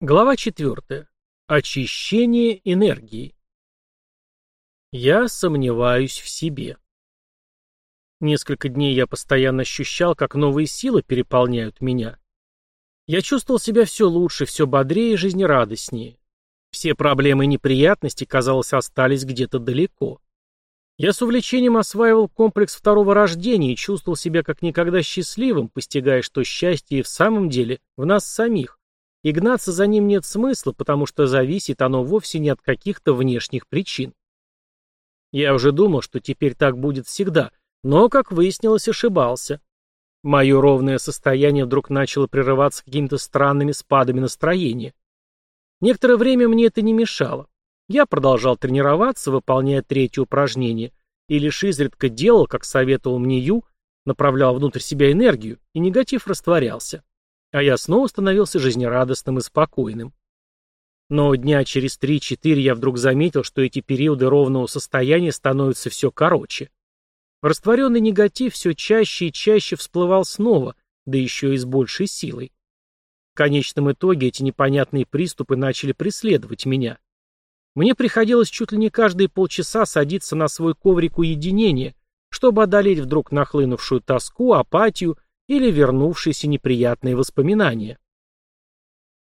Глава 4. Очищение энергии. Я сомневаюсь в себе. Несколько дней я постоянно ощущал, как новые силы переполняют меня. Я чувствовал себя все лучше, все бодрее и жизнерадостнее. Все проблемы и неприятности, казалось, остались где-то далеко. Я с увлечением осваивал комплекс второго рождения и чувствовал себя как никогда счастливым, постигая, что счастье и в самом деле в нас самих и гнаться за ним нет смысла, потому что зависит оно вовсе не от каких-то внешних причин. Я уже думал, что теперь так будет всегда, но, как выяснилось, ошибался. Мое ровное состояние вдруг начало прерываться какими-то странными спадами настроения. Некоторое время мне это не мешало. Я продолжал тренироваться, выполняя третье упражнение, и лишь изредка делал, как советовал мне Ю, направлял внутрь себя энергию, и негатив растворялся а я снова становился жизнерадостным и спокойным. Но дня через 3-4 я вдруг заметил, что эти периоды ровного состояния становятся все короче. Растворенный негатив все чаще и чаще всплывал снова, да еще и с большей силой. В конечном итоге эти непонятные приступы начали преследовать меня. Мне приходилось чуть ли не каждые полчаса садиться на свой коврик уединения, чтобы одолеть вдруг нахлынувшую тоску, апатию или вернувшиеся неприятные воспоминания.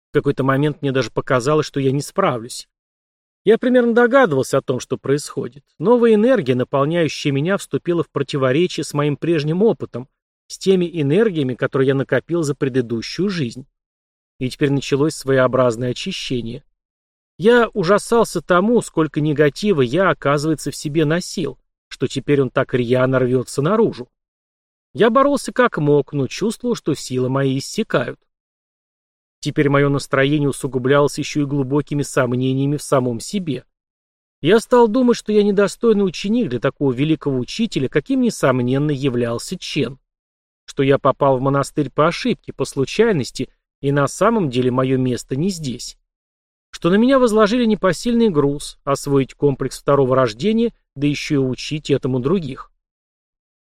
В какой-то момент мне даже показалось, что я не справлюсь. Я примерно догадывался о том, что происходит. Новая энергия, наполняющая меня, вступила в противоречие с моим прежним опытом, с теми энергиями, которые я накопил за предыдущую жизнь. И теперь началось своеобразное очищение. Я ужасался тому, сколько негатива я, оказывается, в себе носил, что теперь он так рьяно рвется наружу. Я боролся как мог, но чувствовал, что силы мои иссякают. Теперь мое настроение усугублялось еще и глубокими сомнениями в самом себе. Я стал думать, что я недостойный ученик для такого великого учителя, каким, несомненно, являлся Чен. Что я попал в монастырь по ошибке, по случайности, и на самом деле мое место не здесь. Что на меня возложили непосильный груз, освоить комплекс второго рождения, да еще и учить этому других.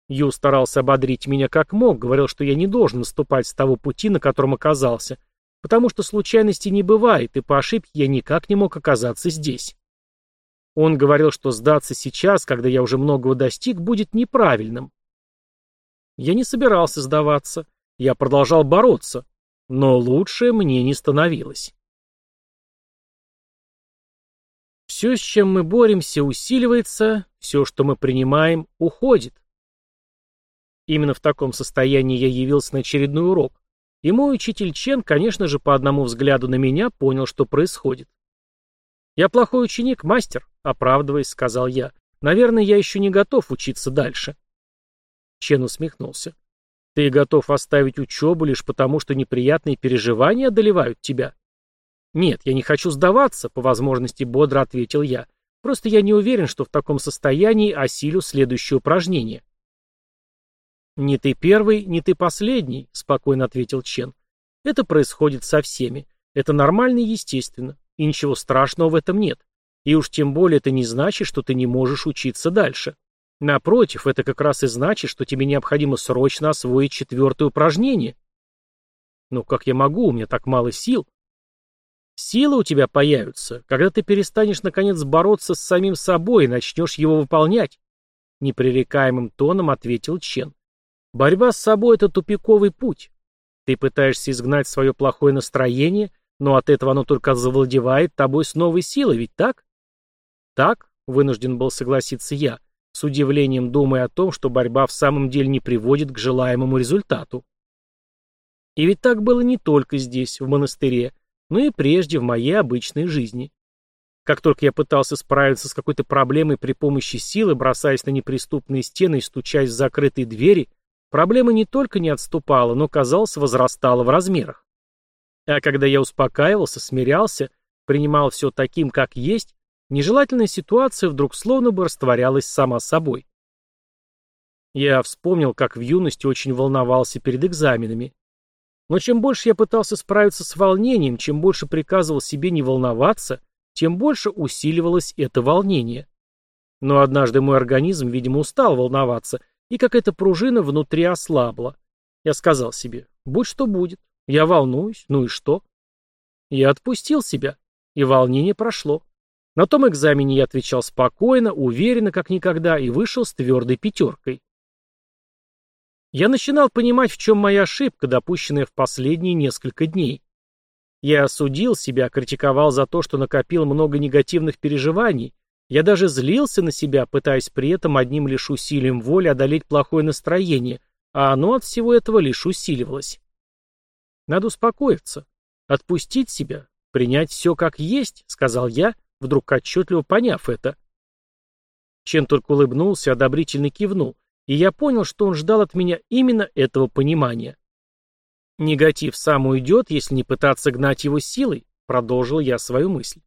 Ю старался ободрить меня как мог, говорил, что я не должен наступать с того пути, на котором оказался, потому что случайностей не бывает, и по ошибке я никак не мог оказаться здесь. Он говорил, что сдаться сейчас, когда я уже многого достиг, будет неправильным. Я не собирался сдаваться, я продолжал бороться, но лучше мне не становилось. Все, с чем мы боремся, усиливается, все, что мы принимаем, уходит. Именно в таком состоянии я явился на очередной урок. И мой учитель Чен, конечно же, по одному взгляду на меня понял, что происходит. «Я плохой ученик, мастер», — оправдываясь, сказал я. «Наверное, я еще не готов учиться дальше». Чен усмехнулся. «Ты готов оставить учебу лишь потому, что неприятные переживания одолевают тебя?» «Нет, я не хочу сдаваться», — по возможности бодро ответил я. «Просто я не уверен, что в таком состоянии осилю следующее упражнение». «Не ты первый, не ты последний», — спокойно ответил Чен. «Это происходит со всеми. Это нормально и естественно. И ничего страшного в этом нет. И уж тем более это не значит, что ты не можешь учиться дальше. Напротив, это как раз и значит, что тебе необходимо срочно освоить четвертое упражнение». «Ну как я могу? У меня так мало сил». «Силы у тебя появятся, когда ты перестанешь наконец бороться с самим собой и начнешь его выполнять», — непререкаемым тоном ответил Чен. Борьба с собой — это тупиковый путь. Ты пытаешься изгнать свое плохое настроение, но от этого оно только завладевает тобой с новой силой, ведь так? Так, вынужден был согласиться я, с удивлением думая о том, что борьба в самом деле не приводит к желаемому результату. И ведь так было не только здесь, в монастыре, но и прежде в моей обычной жизни. Как только я пытался справиться с какой-то проблемой при помощи силы, бросаясь на неприступные стены и стучась в закрытые двери, Проблема не только не отступала, но, казалось, возрастала в размерах. А когда я успокаивался, смирялся, принимал все таким, как есть, нежелательная ситуация вдруг словно бы растворялась сама собой. Я вспомнил, как в юности очень волновался перед экзаменами. Но чем больше я пытался справиться с волнением, чем больше приказывал себе не волноваться, тем больше усиливалось это волнение. Но однажды мой организм, видимо, устал волноваться, и как эта пружина внутри ослабла. Я сказал себе, будь что будет, я волнуюсь, ну и что? Я отпустил себя, и волнение прошло. На том экзамене я отвечал спокойно, уверенно, как никогда, и вышел с твердой пятеркой. Я начинал понимать, в чем моя ошибка, допущенная в последние несколько дней. Я осудил себя, критиковал за то, что накопил много негативных переживаний. Я даже злился на себя, пытаясь при этом одним лишь усилием воли одолеть плохое настроение, а оно от всего этого лишь усиливалось. Надо успокоиться, отпустить себя, принять все как есть, сказал я, вдруг отчетливо поняв это. Чен только улыбнулся, одобрительно кивнул, и я понял, что он ждал от меня именно этого понимания. «Негатив сам уйдет, если не пытаться гнать его силой», — продолжил я свою мысль.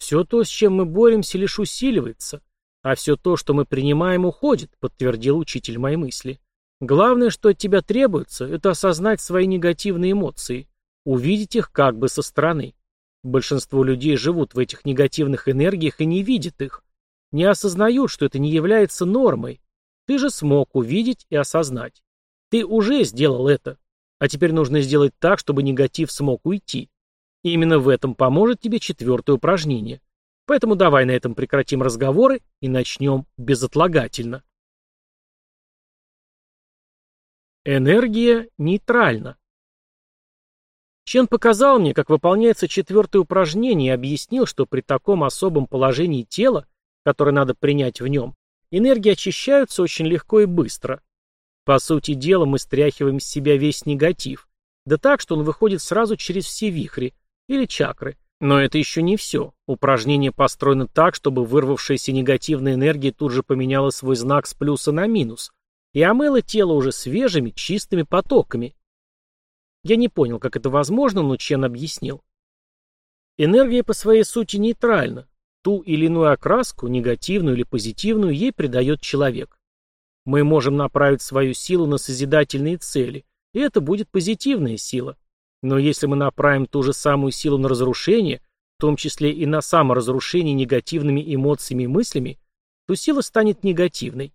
«Все то, с чем мы боремся, лишь усиливается, а все то, что мы принимаем, уходит», — подтвердил учитель моей мысли. «Главное, что от тебя требуется, это осознать свои негативные эмоции, увидеть их как бы со стороны. Большинство людей живут в этих негативных энергиях и не видят их. Не осознают, что это не является нормой. Ты же смог увидеть и осознать. Ты уже сделал это. А теперь нужно сделать так, чтобы негатив смог уйти. И именно в этом поможет тебе четвертое упражнение. Поэтому давай на этом прекратим разговоры и начнем безотлагательно. Энергия нейтральна. Чен показал мне, как выполняется четвертое упражнение и объяснил, что при таком особом положении тела, которое надо принять в нем, энергии очищаются очень легко и быстро. По сути дела, мы стряхиваем с себя весь негатив, да так, что он выходит сразу через все вихри или чакры. Но это еще не все. Упражнение построено так, чтобы вырвавшаяся негативная энергия тут же поменяла свой знак с плюса на минус и омыла тело уже свежими, чистыми потоками. Я не понял, как это возможно, но Чен объяснил. Энергия по своей сути нейтральна. Ту или иную окраску, негативную или позитивную, ей придает человек. Мы можем направить свою силу на созидательные цели, и это будет позитивная сила. Но если мы направим ту же самую силу на разрушение, в том числе и на саморазрушение негативными эмоциями и мыслями, то сила станет негативной.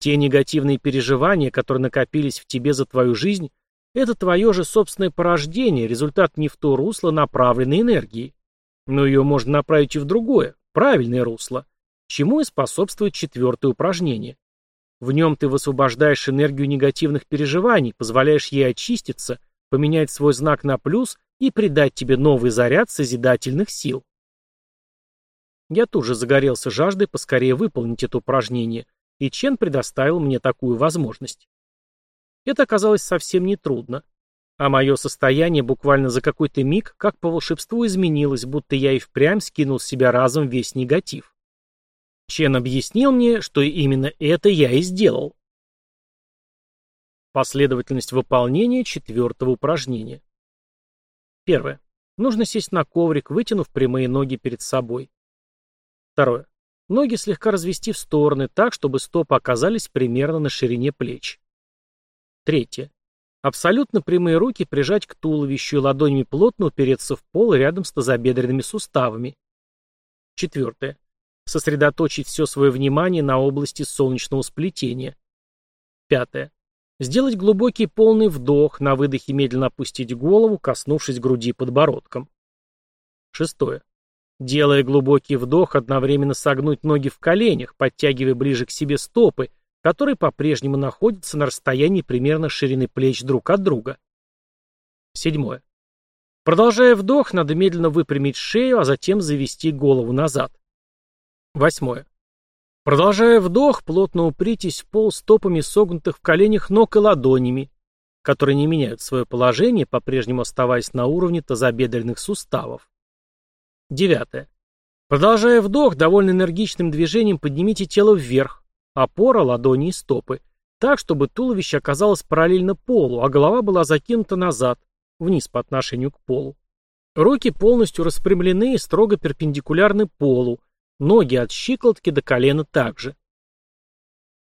Те негативные переживания, которые накопились в тебе за твою жизнь, это твое же собственное порождение, результат не в то русло направленной энергии. Но ее можно направить и в другое, правильное русло, чему и способствует четвертое упражнение. В нем ты высвобождаешь энергию негативных переживаний, позволяешь ей очиститься, поменять свой знак на плюс и придать тебе новый заряд созидательных сил. Я тут же загорелся жаждой поскорее выполнить это упражнение, и Чен предоставил мне такую возможность. Это оказалось совсем нетрудно. А мое состояние буквально за какой-то миг, как по волшебству, изменилось, будто я и впрямь скинул с себя разом весь негатив. Чен объяснил мне, что именно это я и сделал. Последовательность выполнения четвертого упражнения. Первое. Нужно сесть на коврик, вытянув прямые ноги перед собой. Второе. Ноги слегка развести в стороны, так, чтобы стопы оказались примерно на ширине плеч. Третье. Абсолютно прямые руки прижать к туловищу и ладонями плотно упереться в пол рядом с тазобедренными суставами. Четвертое. Сосредоточить все свое внимание на области солнечного сплетения. Пятое. Сделать глубокий полный вдох, на выдохе медленно опустить голову, коснувшись груди подбородком. Шестое. Делая глубокий вдох, одновременно согнуть ноги в коленях, подтягивая ближе к себе стопы которые по-прежнему находятся на расстоянии примерно ширины плеч друг от друга. Седьмое. Продолжая вдох, надо медленно выпрямить шею, а затем завести голову назад. Восьмое. Продолжая вдох, плотно упритесь в пол стопами согнутых в коленях ног и ладонями, которые не меняют свое положение, по-прежнему оставаясь на уровне тазобедренных суставов. Девятое. Продолжая вдох, довольно энергичным движением поднимите тело вверх, опора, ладони и стопы, так, чтобы туловище оказалось параллельно полу, а голова была закинута назад, вниз по отношению к полу. Руки полностью распрямлены и строго перпендикулярны полу, ноги от щиколотки до колена также.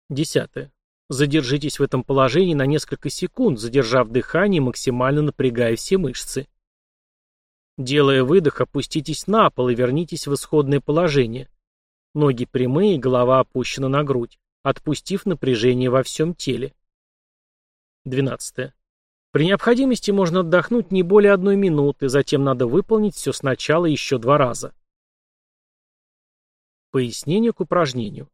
Десятое. Задержитесь в этом положении на несколько секунд, задержав дыхание максимально напрягая все мышцы. Делая выдох, опуститесь на пол и вернитесь в исходное положение. Ноги прямые, голова опущена на грудь, отпустив напряжение во всем теле. 12. При необходимости можно отдохнуть не более одной минуты, затем надо выполнить все сначала еще два раза. Пояснение к упражнению.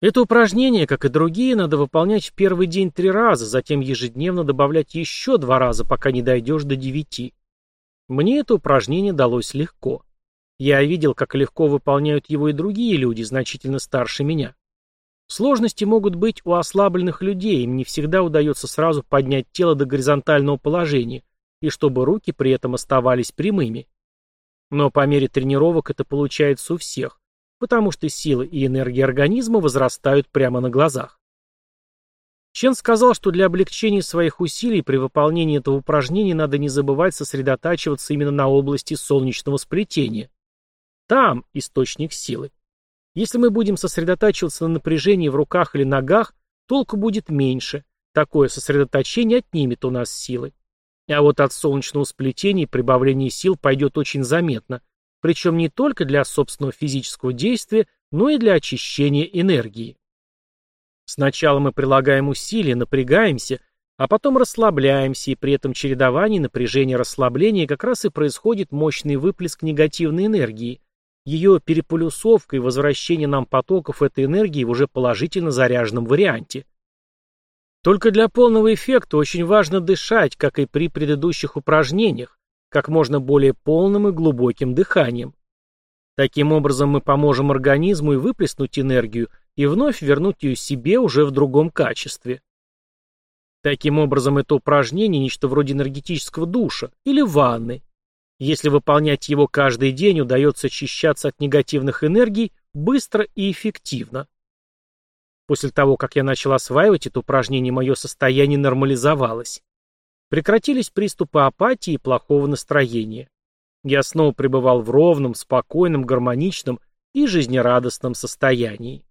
Это упражнение, как и другие, надо выполнять в первый день три раза, затем ежедневно добавлять еще два раза, пока не дойдешь до девяти. Мне это упражнение далось легко. Я видел, как легко выполняют его и другие люди, значительно старше меня. Сложности могут быть у ослабленных людей, им не всегда удается сразу поднять тело до горизонтального положения, и чтобы руки при этом оставались прямыми. Но по мере тренировок это получается у всех, потому что силы и энергия организма возрастают прямо на глазах. Чен сказал, что для облегчения своих усилий при выполнении этого упражнения надо не забывать сосредотачиваться именно на области солнечного сплетения. Там источник силы. Если мы будем сосредотачиваться на напряжении в руках или ногах, толку будет меньше. Такое сосредоточение отнимет у нас силы. А вот от солнечного сплетения прибавление сил пойдет очень заметно, причем не только для собственного физического действия, но и для очищения энергии. Сначала мы прилагаем усилия, напрягаемся, а потом расслабляемся, и при этом чередовании напряжения-расслабления как раз и происходит мощный выплеск негативной энергии, ее переполюсовка и возвращение нам потоков этой энергии в уже положительно заряженном варианте. Только для полного эффекта очень важно дышать, как и при предыдущих упражнениях, как можно более полным и глубоким дыханием. Таким образом мы поможем организму и выплеснуть энергию, и вновь вернуть ее себе уже в другом качестве. Таким образом, это упражнение – нечто вроде энергетического душа или ванны, если выполнять его каждый день, удается очищаться от негативных энергий быстро и эффективно. После того, как я начал осваивать это упражнение, мое состояние нормализовалось. Прекратились приступы апатии и плохого настроения. Я снова пребывал в ровном, спокойном, гармоничном и жизнерадостном состоянии.